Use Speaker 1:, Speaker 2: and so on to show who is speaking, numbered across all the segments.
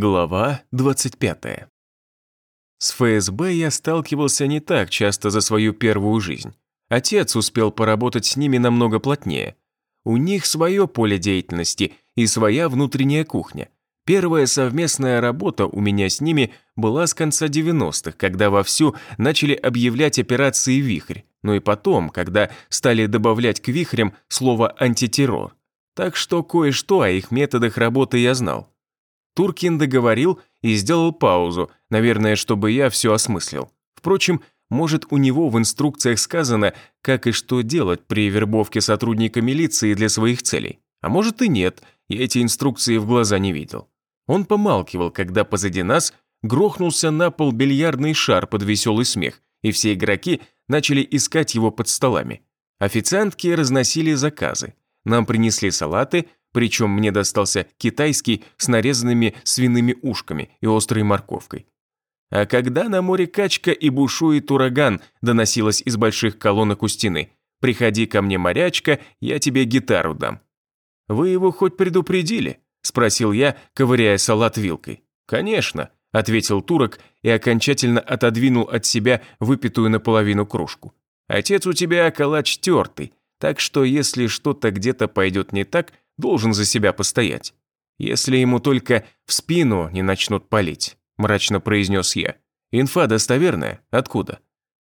Speaker 1: Глава 25. С ФСБ я сталкивался не так часто за свою первую жизнь. Отец успел поработать с ними намного плотнее. У них свое поле деятельности и своя внутренняя кухня. Первая совместная работа у меня с ними была с конца 90-х, когда вовсю начали объявлять операции «Вихрь», ну и потом, когда стали добавлять к «Вихрям» слово «антитеррор». Так что кое-что о их методах работы я знал. Туркин договорил и сделал паузу, наверное, чтобы я все осмыслил. Впрочем, может, у него в инструкциях сказано, как и что делать при вербовке сотрудника милиции для своих целей. А может и нет, я эти инструкции в глаза не видел. Он помалкивал, когда позади нас грохнулся на пол бильярдный шар под веселый смех, и все игроки начали искать его под столами. Официантки разносили заказы. Нам принесли салаты, причем мне достался китайский с нарезанными свиными ушками и острой морковкой. А когда на море качка и бушует ураган, доносилось из больших колонок у стены. «Приходи ко мне, морячка, я тебе гитару дам». «Вы его хоть предупредили?» – спросил я, ковыряя салат вилкой. «Конечно», – ответил турок и окончательно отодвинул от себя выпитую наполовину кружку. «Отец у тебя калач тертый, так что если что-то где-то пойдет не так, должен за себя постоять. Если ему только в спину не начнут палить, мрачно произнес я. Инфа достоверная? Откуда?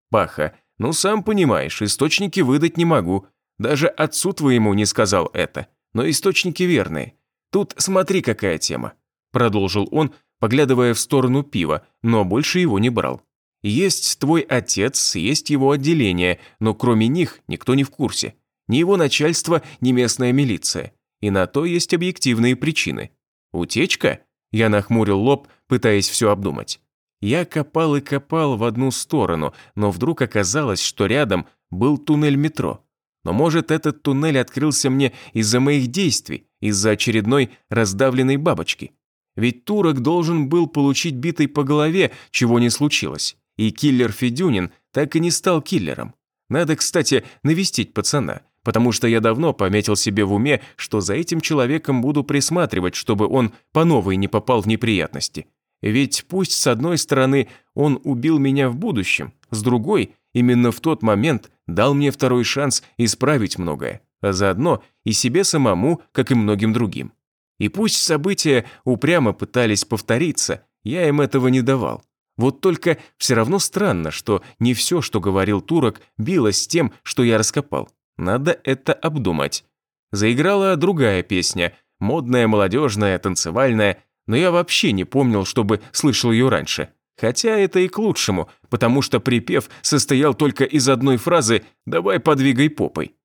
Speaker 1: Паха, ну сам понимаешь, источники выдать не могу. Даже отцу твоему не сказал это. Но источники верные. Тут смотри, какая тема. Продолжил он, поглядывая в сторону пива, но больше его не брал. Есть твой отец, есть его отделение, но кроме них никто не в курсе. Ни его начальство, ни местная милиция. И на то есть объективные причины. Утечка? Я нахмурил лоб, пытаясь все обдумать. Я копал и копал в одну сторону, но вдруг оказалось, что рядом был туннель метро. Но может этот туннель открылся мне из-за моих действий, из-за очередной раздавленной бабочки. Ведь турок должен был получить битой по голове, чего не случилось. И киллер Федюнин так и не стал киллером. Надо, кстати, навестить пацана потому что я давно пометил себе в уме, что за этим человеком буду присматривать, чтобы он по новой не попал в неприятности. Ведь пусть с одной стороны он убил меня в будущем, с другой, именно в тот момент дал мне второй шанс исправить многое, а заодно и себе самому, как и многим другим. И пусть события упрямо пытались повториться, я им этого не давал. Вот только все равно странно, что не все, что говорил турок, билось с тем, что я раскопал. Надо это обдумать. Заиграла другая песня, модная, молодежная, танцевальная, но я вообще не помнил, чтобы слышал ее раньше. Хотя это и к лучшему, потому что припев состоял только из одной фразы «давай подвигай попой».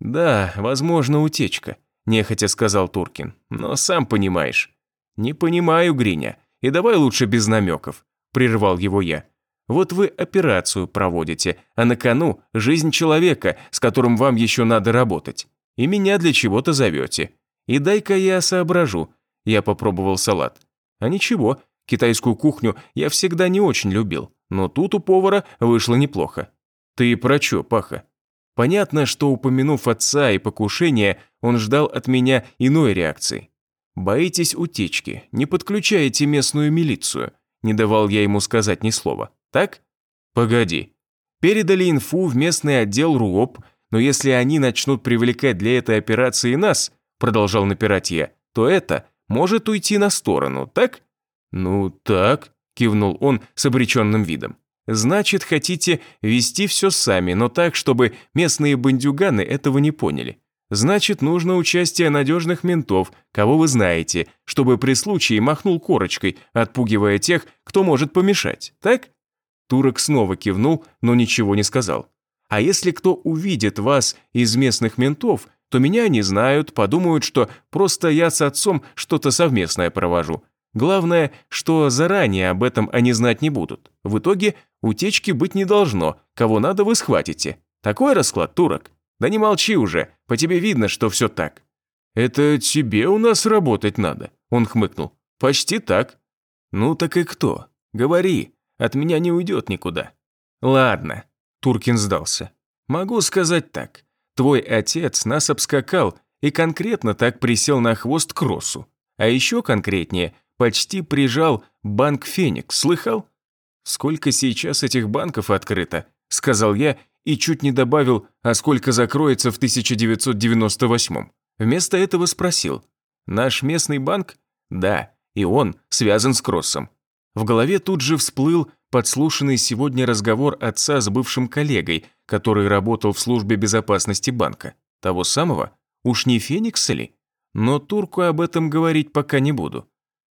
Speaker 1: «Да, возможно, утечка», – нехотя сказал Туркин. «Но сам понимаешь». «Не понимаю, Гриня, и давай лучше без намеков», – прервал его я. Вот вы операцию проводите, а на кону жизнь человека, с которым вам еще надо работать. И меня для чего-то зовете. И дай-ка я соображу. Я попробовал салат. А ничего, китайскую кухню я всегда не очень любил, но тут у повара вышло неплохо. Ты про чё, Паха? Понятно, что упомянув отца и покушение, он ждал от меня иной реакции. Боитесь утечки, не подключаете местную милицию. Не давал я ему сказать ни слова так? Погоди. Передали инфу в местный отдел РУОП, но если они начнут привлекать для этой операции нас, продолжал напирать я, то это может уйти на сторону, так? Ну, так, кивнул он с обреченным видом. Значит, хотите вести все сами, но так, чтобы местные бандюганы этого не поняли. Значит, нужно участие надежных ментов, кого вы знаете, чтобы при случае махнул корочкой, отпугивая тех, кто может помешать, так? Турок снова кивнул, но ничего не сказал. «А если кто увидит вас из местных ментов, то меня не знают, подумают, что просто я с отцом что-то совместное провожу. Главное, что заранее об этом они знать не будут. В итоге утечки быть не должно, кого надо вы схватите. Такой расклад, турок. Да не молчи уже, по тебе видно, что все так». «Это тебе у нас работать надо», – он хмыкнул. «Почти так». «Ну так и кто? Говори, от меня не уйдет никуда. Ладно, Туркин сдался. Могу сказать так. Твой отец нас обскакал и конкретно так присел на хвост Кроссу. А еще конкретнее, почти прижал банк «Феникс», слыхал? «Сколько сейчас этих банков открыто?» – сказал я и чуть не добавил, а сколько закроется в 1998 Вместо этого спросил. «Наш местный банк?» «Да, и он связан с Кроссом». В голове тут же всплыл подслушанный сегодня разговор отца с бывшим коллегой, который работал в службе безопасности банка. Того самого? Уж не Феникса ли? Но турку об этом говорить пока не буду.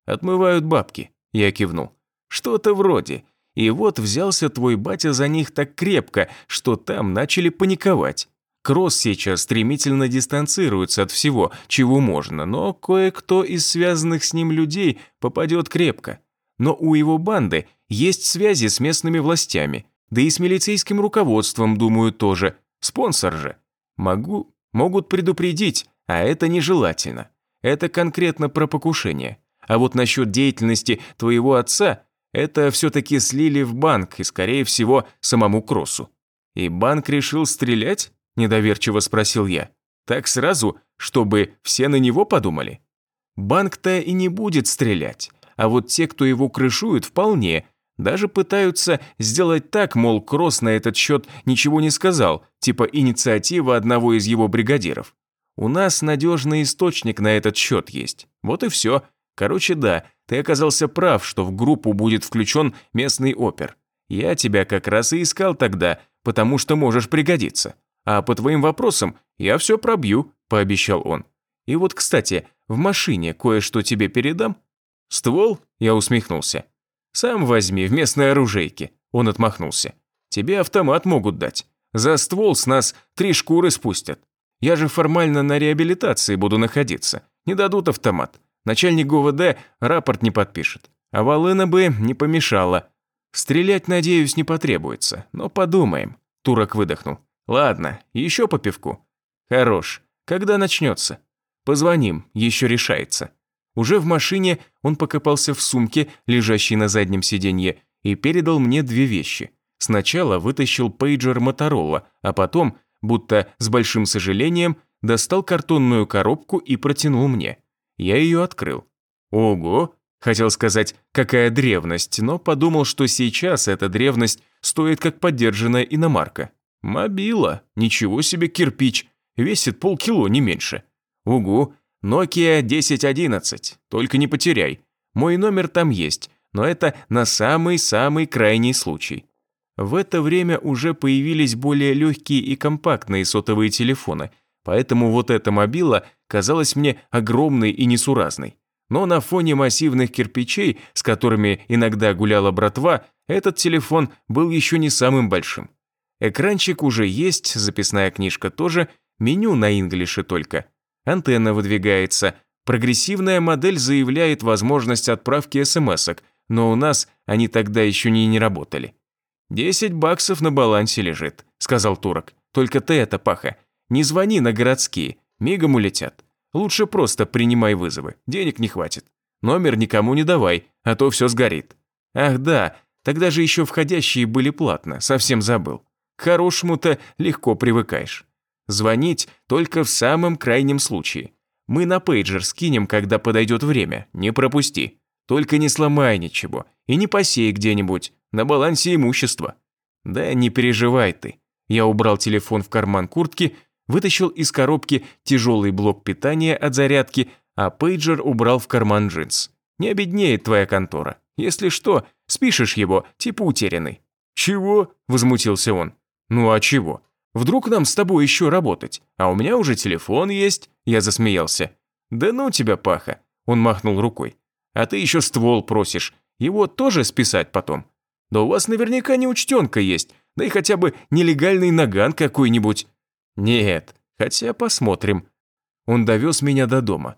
Speaker 1: «Отмывают бабки», – я кивнул. «Что-то вроде. И вот взялся твой батя за них так крепко, что там начали паниковать. Кросс сейчас стремительно дистанцируется от всего, чего можно, но кое-кто из связанных с ним людей попадет крепко. Но у его банды есть связи с местными властями, да и с милицейским руководством, думаю, тоже. Спонсор же. Могу, могут предупредить, а это нежелательно. Это конкретно про покушение. А вот насчет деятельности твоего отца, это все-таки слили в банк и, скорее всего, самому Кроссу. И банк решил стрелять? Недоверчиво спросил я. Так сразу, чтобы все на него подумали? Банк-то и не будет стрелять, а вот те, кто его крышуют, вполне. Даже пытаются сделать так, мол, Кросс на этот счет ничего не сказал, типа инициатива одного из его бригадиров. У нас надежный источник на этот счет есть. Вот и все. Короче, да, ты оказался прав, что в группу будет включен местный опер. Я тебя как раз и искал тогда, потому что можешь пригодиться. А по твоим вопросам я все пробью», – пообещал он. «И вот, кстати, в машине кое-что тебе передам». «Ствол?» – я усмехнулся. «Сам возьми в местной оружейке», – он отмахнулся. «Тебе автомат могут дать. За ствол с нас три шкуры спустят. Я же формально на реабилитации буду находиться. Не дадут автомат. Начальник ГУВД рапорт не подпишет. А Волына бы не помешала. Стрелять, надеюсь, не потребуется, но подумаем. Турок выдохнул. Ладно, еще по пивку. Хорош. Когда начнется? Позвоним, еще решается. Уже в машине он покопался в сумке, лежащей на заднем сиденье, и передал мне две вещи. Сначала вытащил пейджер Моторола, а потом, будто с большим сожалением, достал картонную коробку и протянул мне. Я ее открыл. Ого, хотел сказать, какая древность, но подумал, что сейчас эта древность стоит как поддержанная иномарка. Мобила, ничего себе кирпич, весит полкило, не меньше. Угу, Nokia 1011, только не потеряй. Мой номер там есть, но это на самый-самый крайний случай. В это время уже появились более легкие и компактные сотовые телефоны, поэтому вот эта мобила казалась мне огромной и несуразной. Но на фоне массивных кирпичей, с которыми иногда гуляла братва, этот телефон был еще не самым большим. Экранчик уже есть, записная книжка тоже, меню на инглише только. Антенна выдвигается. Прогрессивная модель заявляет возможность отправки смс-ок, но у нас они тогда еще не, не работали. «Десять баксов на балансе лежит», — сказал турок. «Только ты это, Паха, не звони на городские, мигом улетят. Лучше просто принимай вызовы, денег не хватит. Номер никому не давай, а то все сгорит. Ах да, тогда же еще входящие были платно, совсем забыл. К хорошему-то легко привыкаешь. Звонить только в самом крайнем случае. Мы на пейджер скинем, когда подойдет время, не пропусти. Только не сломай ничего и не посей где-нибудь, на балансе имущества. Да не переживай ты. Я убрал телефон в карман куртки, вытащил из коробки тяжелый блок питания от зарядки, а пейджер убрал в карман джинс. Не обеднеет твоя контора. Если что, спишешь его, типа утерянный. «Чего?» – возмутился он. «Ну а чего? Вдруг нам с тобой еще работать? А у меня уже телефон есть», – я засмеялся. «Да ну тебя, Паха!» – он махнул рукой. «А ты еще ствол просишь. Его тоже списать потом? Да у вас наверняка неучтенка есть, да и хотя бы нелегальный наган какой-нибудь». «Нет, хотя посмотрим». Он довез меня до дома.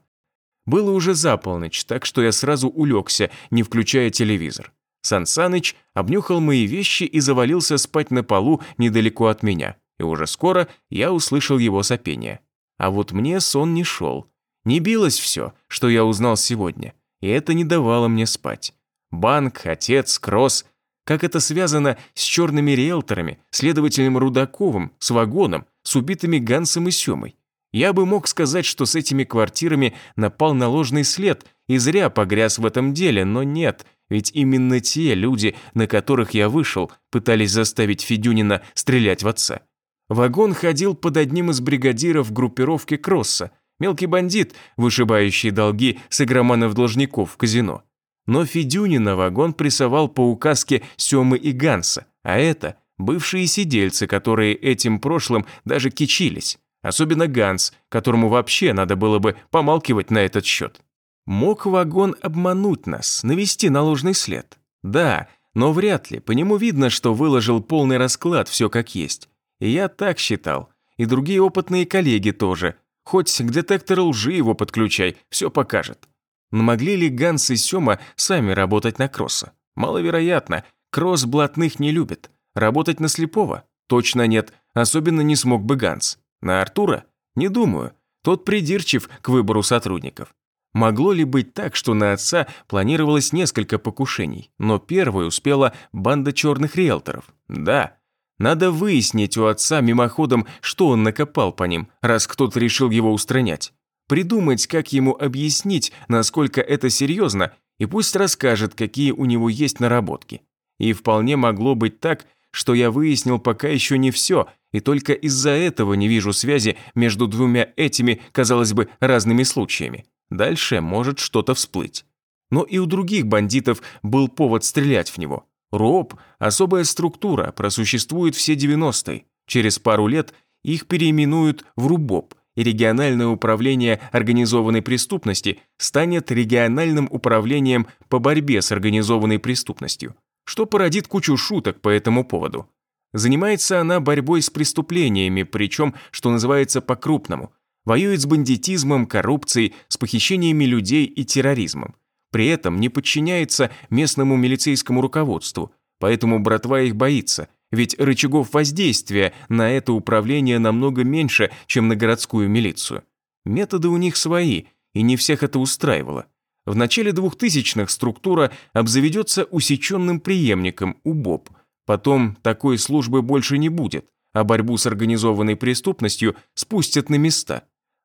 Speaker 1: Было уже за полночь, так что я сразу улегся, не включая телевизор. Сансаныч обнюхал мои вещи и завалился спать на полу недалеко от меня, и уже скоро я услышал его сопение. А вот мне сон не шел. Не билось все, что я узнал сегодня, и это не давало мне спать. Банк, отец, кросс. Как это связано с черными риэлторами, следователем Рудаковым, с вагоном, с убитыми Гансом и Семой. Я бы мог сказать, что с этими квартирами напал на ложный след и зря погряз в этом деле, но нет, ведь именно те люди, на которых я вышел, пытались заставить Федюнина стрелять в отца. Вагон ходил под одним из бригадиров группировки Кросса, мелкий бандит, вышибающий долги с игроманов-должников в казино. Но Федюнина вагон прессовал по указке Семы и Ганса, а это бывшие сидельцы, которые этим прошлым даже кичились. Особенно Ганс, которому вообще надо было бы помалкивать на этот счет. Мог вагон обмануть нас, навести на ложный след? Да, но вряд ли, по нему видно, что выложил полный расклад, все как есть. Я так считал, и другие опытные коллеги тоже. Хоть к детектору лжи его подключай, все покажет. Но могли ли Ганс и Сёма сами работать на Кросса? Маловероятно, Кросс блатных не любит. Работать на слепого? Точно нет, особенно не смог бы Ганс. На Артура? Не думаю. Тот придирчив к выбору сотрудников. Могло ли быть так, что на отца планировалось несколько покушений, но первой успела банда черных риэлторов? Да. Надо выяснить у отца мимоходом, что он накопал по ним, раз кто-то решил его устранять. Придумать, как ему объяснить, насколько это серьезно, и пусть расскажет, какие у него есть наработки. И вполне могло быть так, что я выяснил пока еще не все, и только из-за этого не вижу связи между двумя этими, казалось бы, разными случаями. Дальше может что-то всплыть. Но и у других бандитов был повод стрелять в него. РОП – особая структура, просуществует все 90-е. Через пару лет их переименуют в РУБОП, и региональное управление организованной преступности станет региональным управлением по борьбе с организованной преступностью, что породит кучу шуток по этому поводу. Занимается она борьбой с преступлениями, причем, что называется, по-крупному. Воюет с бандитизмом, коррупцией, с похищениями людей и терроризмом. При этом не подчиняется местному милицейскому руководству, поэтому братва их боится, ведь рычагов воздействия на это управление намного меньше, чем на городскую милицию. Методы у них свои, и не всех это устраивало. В начале 2000-х структура обзаведется усеченным преемником УБОП – Потом такой службы больше не будет, а борьбу с организованной преступностью спустят на места.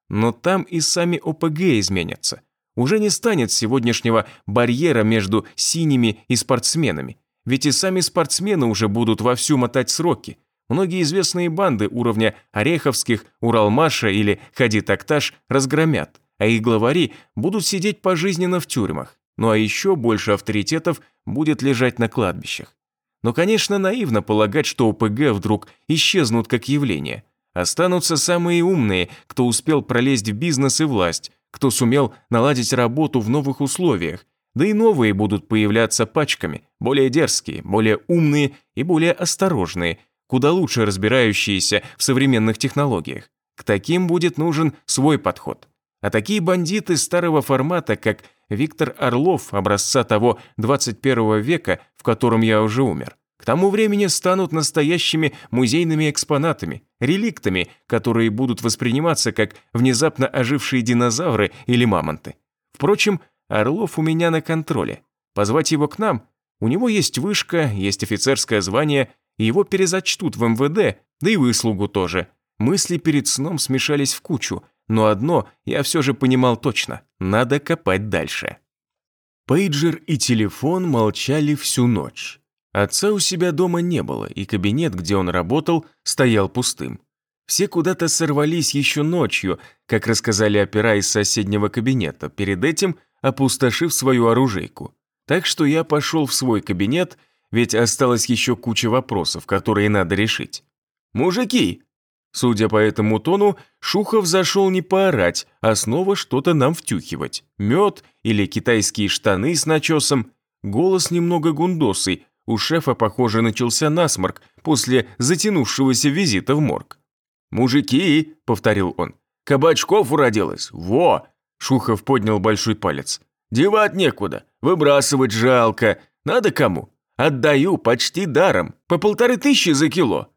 Speaker 1: Но там и сами ОПГ изменятся. Уже не станет сегодняшнего барьера между синими и спортсменами. Ведь и сами спортсмены уже будут вовсю мотать сроки. Многие известные банды уровня Ореховских, Уралмаша или Хади Такташ разгромят, а их главари будут сидеть пожизненно в тюрьмах. Ну а еще больше авторитетов будет лежать на кладбищах. Но, конечно, наивно полагать, что ОПГ вдруг исчезнут как явление. Останутся самые умные, кто успел пролезть в бизнес и власть, кто сумел наладить работу в новых условиях, да и новые будут появляться пачками, более дерзкие, более умные и более осторожные, куда лучше разбирающиеся в современных технологиях. К таким будет нужен свой подход. А такие бандиты старого формата, как Виктор Орлов образца того 21 века, в котором я уже умер, к тому времени станут настоящими музейными экспонатами, реликтами, которые будут восприниматься как внезапно ожившие динозавры или мамонты. Впрочем, Орлов у меня на контроле. Позвать его к нам? У него есть вышка, есть офицерское звание, его перезачтут в МВД, да и выслугу тоже. Мысли перед сном смешались в кучу – но одно я все же понимал точно – надо копать дальше. Пейджер и телефон молчали всю ночь. Отца у себя дома не было, и кабинет, где он работал, стоял пустым. Все куда-то сорвались еще ночью, как рассказали опера из соседнего кабинета, перед этим опустошив свою оружейку. Так что я пошел в свой кабинет, ведь осталось еще куча вопросов, которые надо решить. «Мужики, Судя по этому тону, Шухов зашел не поорать, а снова что-то нам втюхивать. Мед или китайские штаны с начесом. Голос немного гундосый, у шефа, похоже, начался насморк после затянувшегося визита в морг. «Мужики!» — повторил он. «Кабачков уродилось! Во!» Шухов поднял большой палец. «Девать некуда, выбрасывать жалко. Надо кому? Отдаю почти даром, по полторы тысячи за кило.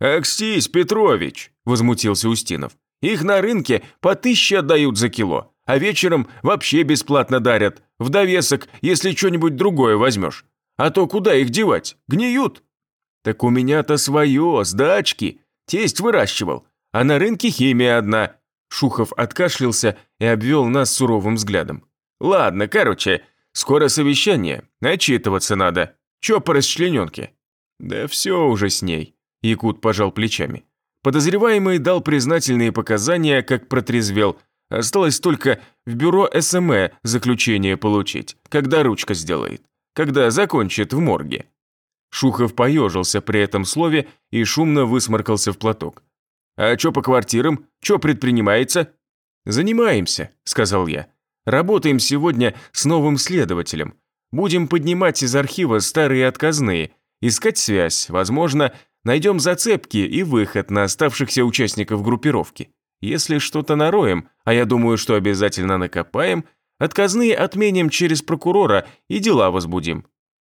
Speaker 1: «Экстись, Петрович!» – возмутился Устинов. «Их на рынке по тысяче отдают за кило, а вечером вообще бесплатно дарят, в довесок, если что-нибудь другое возьмешь. А то куда их девать? Гниют!» «Так у меня-то свое, с дачки. Тесть выращивал, а на рынке химия одна. Шухов откашлялся и обвел нас суровым взглядом. «Ладно, короче, скоро совещание, отчитываться надо. Чё по расчленёнке?» «Да все уже с ней», – Якут пожал плечами. Подозреваемый дал признательные показания, как протрезвел. Осталось только в бюро СМЭ заключение получить, когда ручка сделает, когда закончит в морге. Шухов поежился при этом слове и шумно высморкался в платок. «А чё по квартирам? Чё предпринимается?» «Занимаемся», – сказал я. «Работаем сегодня с новым следователем. Будем поднимать из архива старые отказные, искать связь, возможно, найдем зацепки и выход на оставшихся участников группировки. Если что-то нароем, а я думаю, что обязательно накопаем, отказные отменим через прокурора и дела возбудим.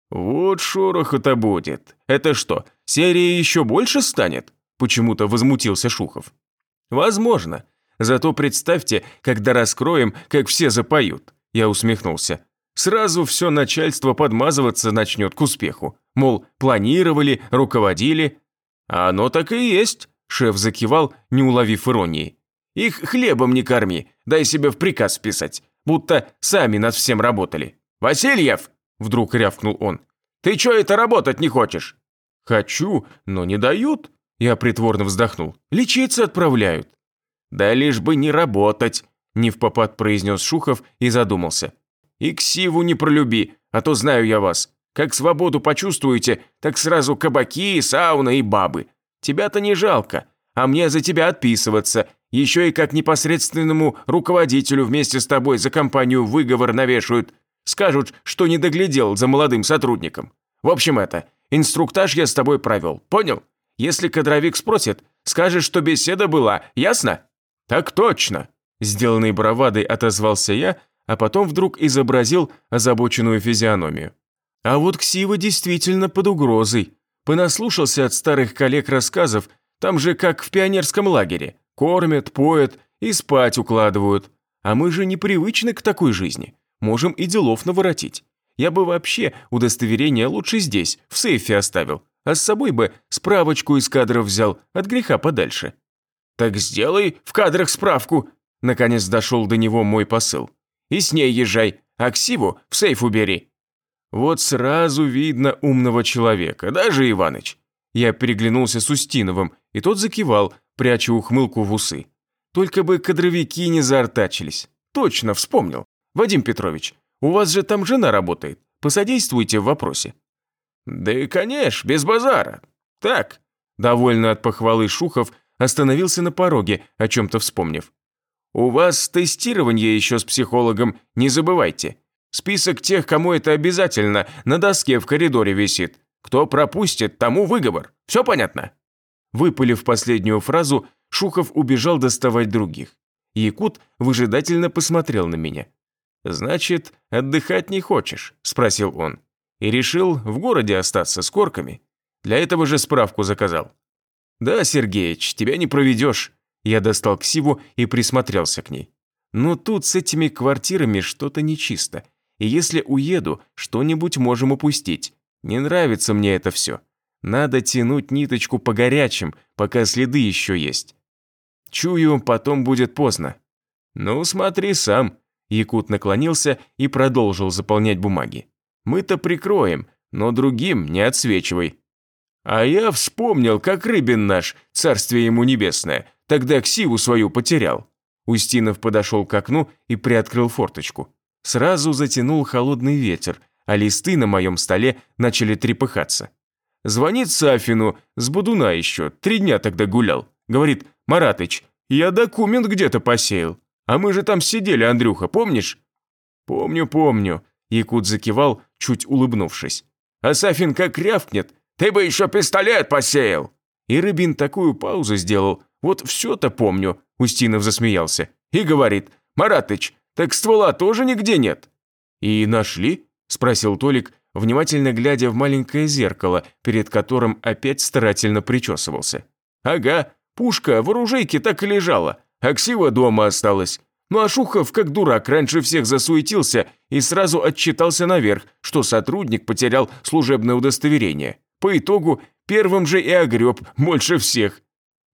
Speaker 1: «Вот шороху-то будет. Это что, серия еще больше станет?» Почему-то возмутился Шухов. «Возможно. Зато представьте, когда раскроем, как все запоют». Я усмехнулся. Сразу все начальство подмазываться начнет к успеху. Мол, планировали, руководили. А оно так и есть. Шеф закивал, не уловив иронии. Их хлебом не корми, дай себе в приказ писать. Будто сами над всем работали. «Васильев!» Вдруг рявкнул он. «Ты чё это работать не хочешь?» «Хочу, но не дают». Я притворно вздохнул. «Лечиться отправляют». «Да лишь бы не работать», – не в попад произнес Шухов и задумался. «И ксиву не пролюби, а то знаю я вас. Как свободу почувствуете, так сразу кабаки, сауна и бабы. Тебя-то не жалко, а мне за тебя отписываться. Еще и как непосредственному руководителю вместе с тобой за компанию выговор навешают. Скажут, что не доглядел за молодым сотрудником. В общем это, инструктаж я с тобой провел, понял? Если кадровик спросит, скажешь, что беседа была, ясно? Так точно. Сделанный бравадой отозвался я, а потом вдруг изобразил озабоченную физиономию. А вот Ксива действительно под угрозой. Понаслушался от старых коллег рассказов, там же как в пионерском лагере. Кормят, поят и спать укладывают. А мы же непривычны к такой жизни можем и делов наворотить. Я бы вообще удостоверение лучше здесь, в сейфе оставил, а с собой бы справочку из кадров взял, от греха подальше. Так сделай в кадрах справку, наконец дошел до него мой посыл. И с ней езжай, а ксиву в сейф убери. Вот сразу видно умного человека, даже Иваныч. Я переглянулся с Устиновым, и тот закивал, пряча ухмылку в усы. Только бы кадровики не заортачились. Точно, вспомнил. Вадим Петрович, у вас же там жена работает. Посодействуйте в вопросе». «Да и, конечно, без базара. Так». Довольно от похвалы Шухов остановился на пороге, о чем-то вспомнив. «У вас тестирование еще с психологом, не забывайте. Список тех, кому это обязательно, на доске в коридоре висит. Кто пропустит, тому выговор. Все понятно?» Выпалив последнюю фразу, Шухов убежал доставать других. Якут выжидательно посмотрел на меня. «Значит, отдыхать не хочешь?» – спросил он. «И решил в городе остаться с корками? Для этого же справку заказал». «Да, Сергеич, тебя не проведешь». Я достал ксиву и присмотрелся к ней. «Но тут с этими квартирами что-то нечисто. И если уеду, что-нибудь можем упустить. Не нравится мне это все. Надо тянуть ниточку по горячим, пока следы еще есть. Чую, потом будет поздно. Ну, смотри сам. Якут наклонился и продолжил заполнять бумаги. «Мы-то прикроем, но другим не отсвечивай». «А я вспомнил, как Рыбин наш, царствие ему небесное, тогда ксиву свою потерял». Устинов подошел к окну и приоткрыл форточку. Сразу затянул холодный ветер, а листы на моем столе начали трепыхаться. Звонит Сафину, с Будуна еще, три дня тогда гулял. Говорит, Маратыч, я документ где-то посеял. А мы же там сидели, Андрюха, помнишь?» «Помню, помню», – Якут закивал, чуть улыбнувшись. «А Сафин как рявкнет, ты бы еще пистолет посеял!» И Рыбин такую паузу сделал, вот все-то помню, Устинов засмеялся. И говорит, «Маратыч, так ствола тоже нигде нет?» «И нашли?» – спросил Толик, внимательно глядя в маленькое зеркало, перед которым опять старательно причесывался. «Ага, пушка в оружейке так и лежала, Аксива дома осталась. Ну а Шухов, как дурак, раньше всех засуетился и сразу отчитался наверх, что сотрудник потерял служебное удостоверение. По итогу первым же и огреб больше всех.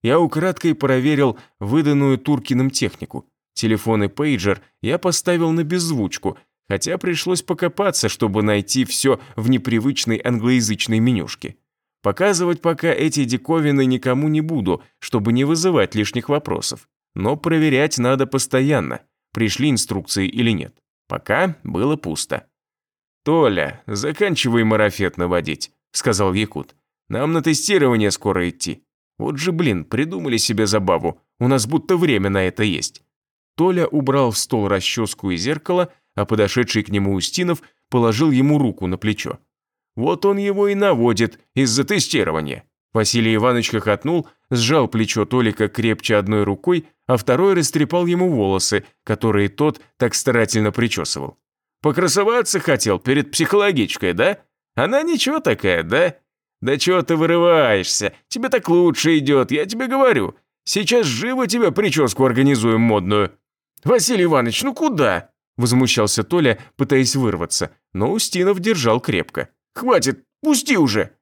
Speaker 1: Я украдкой проверил выданную Туркиным технику. Телефон и пейджер я поставил на беззвучку, хотя пришлось покопаться, чтобы найти все в непривычной англоязычной менюшке. Показывать пока эти диковины никому не буду, чтобы не вызывать лишних вопросов. Но проверять надо постоянно, пришли инструкции или нет. Пока было пусто. «Толя, заканчивай марафет наводить», — сказал Якут. «Нам на тестирование скоро идти. Вот же, блин, придумали себе забаву, у нас будто время на это есть». Толя убрал в стол расческу и зеркало, а подошедший к нему Устинов положил ему руку на плечо. Вот он его и наводит из-за тестирования. Василий Иванович хохотнул, сжал плечо Толика крепче одной рукой, а второй растрепал ему волосы, которые тот так старательно причесывал. «Покрасоваться хотел перед психологичкой, да? Она ничего такая, да? Да чего ты вырываешься? Тебе так лучше идет, я тебе говорю. Сейчас живо тебе прическу организуем модную». «Василий Иванович, ну куда?» Возмущался Толя, пытаясь вырваться, но Устинов держал крепко. «Хватит, пусти уже!»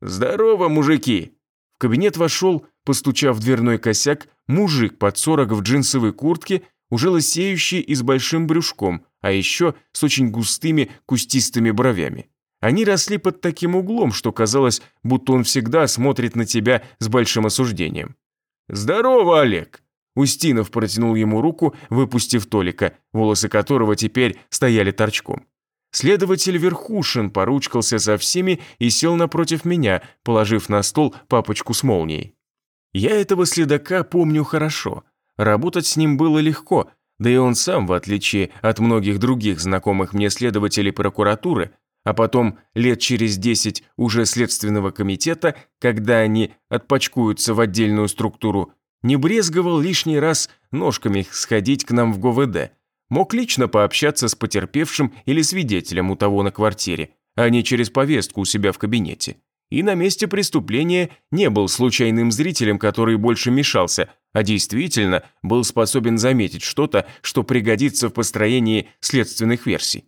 Speaker 1: «Здорово, мужики!» В кабинет вошел, постучав в дверной косяк, мужик под сорок в джинсовой куртке, уже лысеющий и с большим брюшком, а еще с очень густыми кустистыми бровями. Они росли под таким углом, что казалось, будто он всегда смотрит на тебя с большим осуждением. «Здорово, Олег!» Устинов протянул ему руку, выпустив Толика, волосы которого теперь стояли торчком. Следователь Верхушин поручкался со всеми и сел напротив меня, положив на стол папочку с молнией. Я этого следака помню хорошо. Работать с ним было легко, да и он сам, в отличие от многих других знакомых мне следователей прокуратуры, а потом лет через десять уже Следственного комитета, когда они отпочкуются в отдельную структуру, не брезговал лишний раз ножками сходить к нам в ГУВД, мог лично пообщаться с потерпевшим или свидетелем у того на квартире, а не через повестку у себя в кабинете. И на месте преступления не был случайным зрителем, который больше мешался, а действительно был способен заметить что-то, что пригодится в построении следственных версий.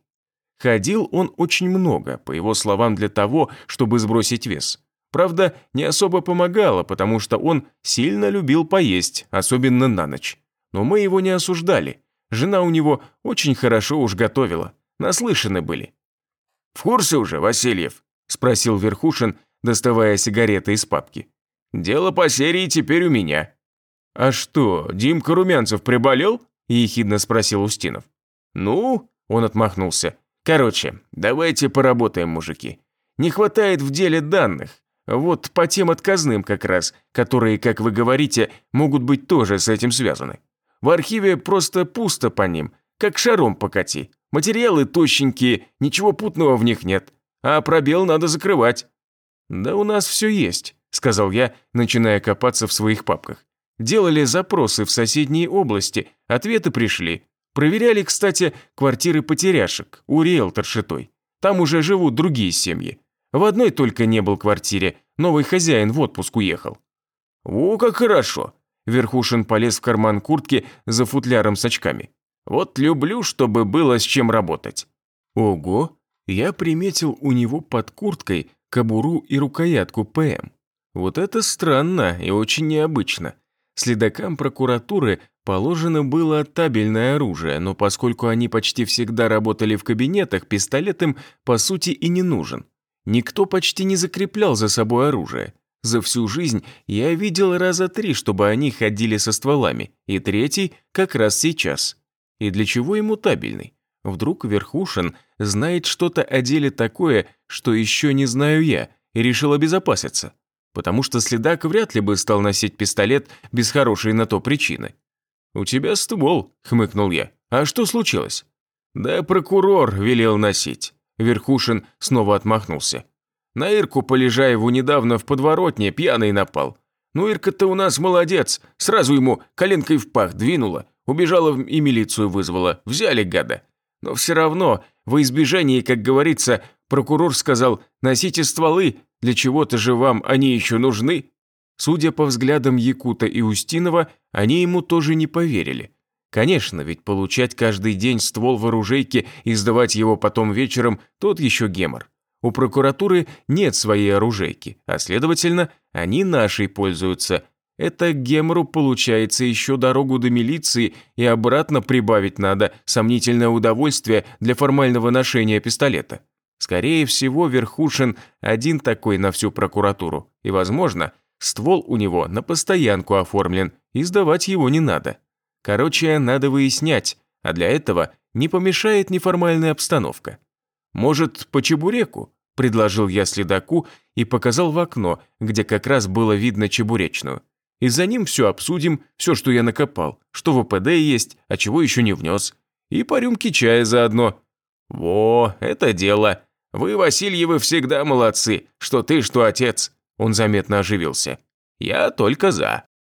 Speaker 1: Ходил он очень много, по его словам, для того, чтобы сбросить вес. Правда, не особо помогало, потому что он сильно любил поесть, особенно на ночь. Но мы его не осуждали. Жена у него очень хорошо уж готовила. Наслышаны были. «В курсе уже, Васильев?» – спросил Верхушин, доставая сигареты из папки. «Дело по серии теперь у меня». «А что, Димка Румянцев приболел?» – ехидно спросил Устинов. «Ну?» – он отмахнулся. «Короче, давайте поработаем, мужики. Не хватает в деле данных. Вот по тем отказным как раз, которые, как вы говорите, могут быть тоже с этим связаны. В архиве просто пусто по ним, как шаром покати. Материалы тощенькие, ничего путного в них нет. А пробел надо закрывать. «Да у нас все есть», – сказал я, начиная копаться в своих папках. Делали запросы в соседние области, ответы пришли. Проверяли, кстати, квартиры потеряшек у риэлторши той. Там уже живут другие семьи. В одной только не был квартире, новый хозяин в отпуск уехал. «О, как хорошо!» Верхушин полез в карман куртки за футляром с очками. «Вот люблю, чтобы было с чем работать». Ого! Я приметил у него под курткой кобуру и рукоятку ПМ. Вот это странно и очень необычно. Следакам прокуратуры положено было табельное оружие, но поскольку они почти всегда работали в кабинетах, пистолет им, по сути, и не нужен. Никто почти не закреплял за собой оружие. За всю жизнь я видел раза три, чтобы они ходили со стволами, и третий как раз сейчас. И для чего ему табельный? Вдруг Верхушин знает что-то о деле такое, что еще не знаю я, и решил обезопаситься. Потому что следак вряд ли бы стал носить пистолет без хорошей на то причины. «У тебя ствол», — хмыкнул я. «А что случилось?» «Да прокурор велел носить». Верхушин снова отмахнулся. На Ирку Полежаеву недавно в подворотне пьяный напал. Ну, Ирка-то у нас молодец, сразу ему коленкой в пах двинула, убежала и милицию вызвала, взяли гада. Но все равно, во избежание, как говорится, прокурор сказал, носите стволы, для чего-то же вам они еще нужны. Судя по взглядам Якута и Устинова, они ему тоже не поверили. Конечно, ведь получать каждый день ствол в оружейке и сдавать его потом вечером – тот еще гемор. У прокуратуры нет своей оружейки, а следовательно, они нашей пользуются. Это Гемру получается еще дорогу до милиции и обратно прибавить надо сомнительное удовольствие для формального ношения пистолета. Скорее всего, Верхушин один такой на всю прокуратуру, и, возможно, ствол у него на постоянку оформлен, и сдавать его не надо. Короче, надо выяснять, а для этого не помешает неформальная обстановка. Может, по чебуреку? Предложил я следаку и показал в окно, где как раз было видно чебуречную. И за ним все обсудим, все, что я накопал, что в ОПД есть, а чего еще не внес. И по рюмке чая заодно. Во, это дело. Вы, Васильевы, всегда молодцы, что ты, что отец. Он заметно оживился. Я только за.